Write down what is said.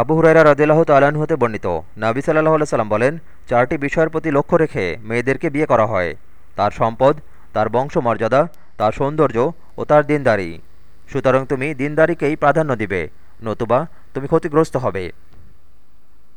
আবু হুরাইরা রাজিল্লাহ তাল্লাহ্ন হতে বর্ণিত। নাবি সাল্লাহ সাল্লাম বলেন, চারটি বিষয়ের প্রতি লক্ষ্য রেখে মেয়েদেরকে বিয়ে করা হয়। তার সম্পদ, তার বংশমর্যাদা, তার সৌন্দর্য ও তার দিনদারি। সুতরাং তুমি দিনদারিকেই প্রাধান্য দিবে, নতুবা তুমি ক্ষতিগ্রস্ত হবে।